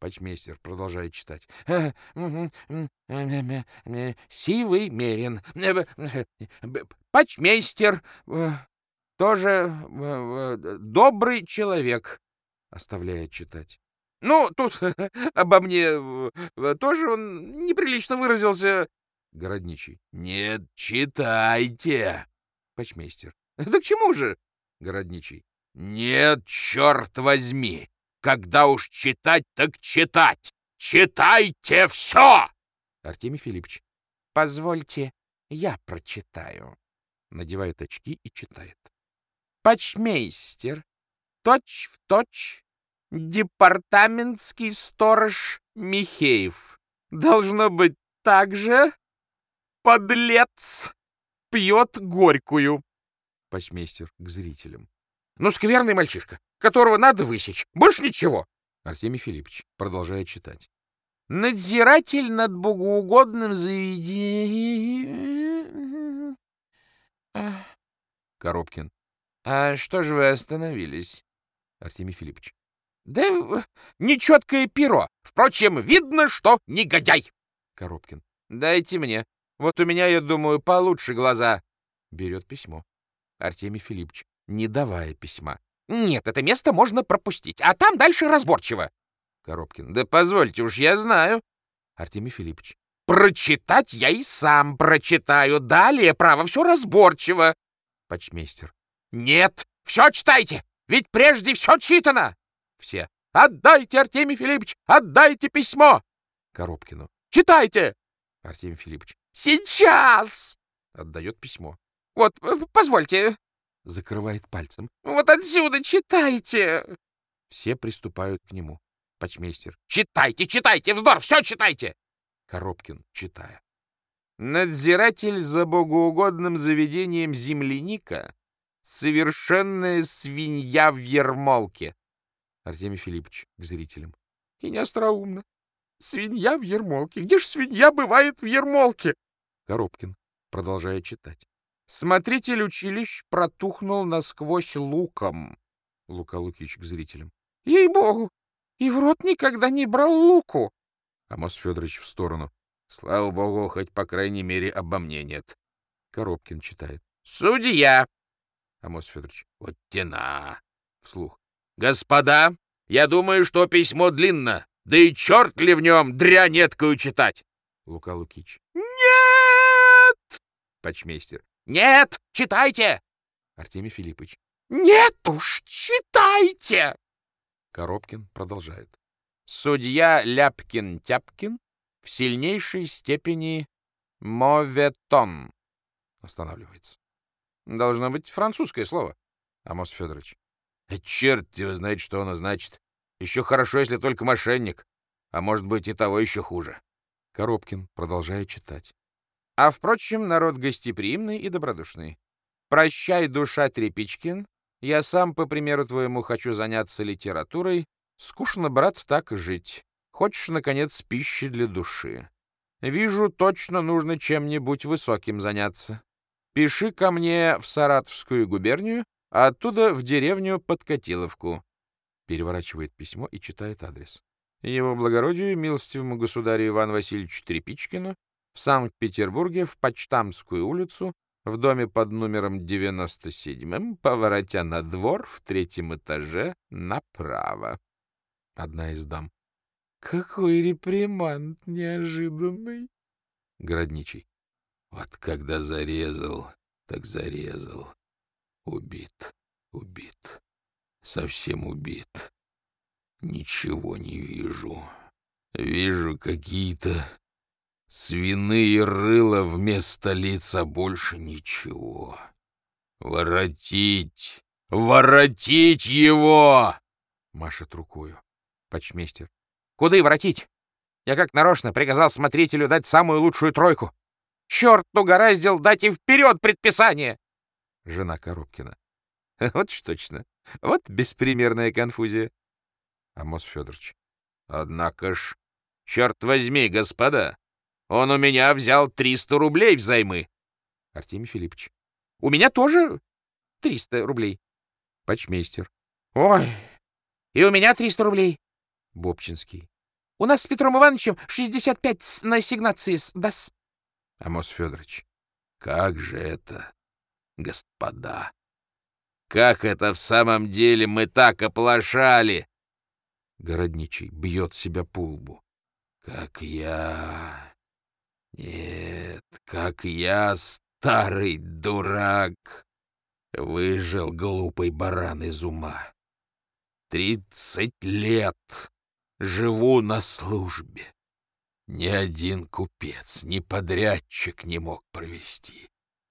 Почмейстер продолжает читать. «Э, Сивый мерин. Почмейстер тоже добрый человек, оставляет читать. Ну, тут обо мне тоже он неприлично выразился. Городничий. Нет, читайте. Почмейстер. Да к чему же? Городничий. Нет, черт возьми. Когда уж читать, так читать. Читайте все! Артемий Филиппович. Позвольте, я прочитаю. Надевает очки и читает. Почмейстер, точь в точь, департаментский сторож Михеев. Должно быть так же? Подлец! Пьет горькую. Почмейстер к зрителям. Ну, скверный мальчишка, которого надо высечь. Больше ничего. Артемий Филиппович продолжает читать. Надзиратель над богоугодным заведением... Коробкин. А что же вы остановились? Артемий Филиппович. Да нечеткое перо. Впрочем, видно, что негодяй. Коробкин. Дайте мне. Вот у меня, я думаю, получше глаза. Берет письмо. Артемий Филиппович не давая письма. «Нет, это место можно пропустить, а там дальше разборчиво». Коробкин. «Да позвольте уж, я знаю». Артемий Филиппович. «Прочитать я и сам прочитаю. Далее, право, все разборчиво». Почмейстер. «Нет, все читайте, ведь прежде все читано». Все. «Отдайте, Артемий Филиппович, отдайте письмо!» Коробкину. «Читайте!» Артемий Филиппович. «Сейчас!» Отдает письмо. «Вот, э, позвольте, Закрывает пальцем. «Вот отсюда читайте!» Все приступают к нему. Почмейстер. «Читайте, читайте! Вздор! Все читайте!» Коробкин, читая. Надзиратель за богоугодным заведением земляника — совершенная свинья в ермолке. Артемий Филиппович к зрителям. И не остроумно. Свинья в ермолке. Где ж свинья бывает в ермолке? Коробкин, продолжая читать. Смотритель училищ протухнул насквозь луком. Лука Лукич к зрителям. — Ей-богу! И в рот никогда не брал луку! Амос Федорович в сторону. — Слава богу, хоть по крайней мере обо мне нет. Коробкин читает. — Судья! Амос Федорович. — Вот тена! Вслух. — Господа, я думаю, что письмо длинно. Да и черт ли в нем дрянь эткую читать! Лука Лукич. — Нет! Почмейстер. Нет, читайте! Артемий Филиппович. Нет уж, читайте! Коробкин продолжает. Судья Ляпкин-Тяпкин в сильнейшей степени моветон. Останавливается. Должно быть французское слово. Амос Федорович. А черт его знает, что оно значит. Еще хорошо, если только мошенник. А может быть и того еще хуже. Коробкин продолжает читать. А, впрочем, народ гостеприимный и добродушный. Прощай, душа Трепичкин. Я сам, по примеру твоему, хочу заняться литературой. Скучно, брат, так жить. Хочешь, наконец, пищи для души. Вижу, точно нужно чем-нибудь высоким заняться. Пиши ко мне в Саратовскую губернию, а оттуда в деревню Подкатиловку. Переворачивает письмо и читает адрес. Его благородию, милостивому государю Ивану Васильевичу Трепичкину, в Санкт-Петербурге в Почтамскую улицу, в доме под номером 97, поворотя на двор в третьем этаже направо. Одна из дам. — Какой реприманд неожиданный! Городничий. — Вот когда зарезал, так зарезал. Убит, убит, совсем убит. Ничего не вижу. Вижу какие-то Свиные рыла вместо лица больше ничего. Воротить! Воротить его! Машет рукою. Почмейстер. Куда и воротить? Я как нарочно приказал смотрителю дать самую лучшую тройку. Черт угораздил дать и вперед предписание! Жена Коробкина. Вот что точно. Вот беспримерная конфузия. Амос Федорович. Однако ж, черт возьми, господа, он у меня взял 300 рублей взаймы. Артемий Филиппович. У меня тоже 300 рублей. Почмейстер. Ой, и у меня 300 рублей. Бобчинский. У нас с Петром Ивановичем 65 на ассигнации даст. Амос Федорович, как же это, господа? Как это в самом деле мы так оплошали? Городничий бьет себя по лбу. Как я... Нет, как я, старый дурак, выжил глупый баран из ума. Тридцать лет живу на службе. Ни один купец, ни подрядчик не мог провести.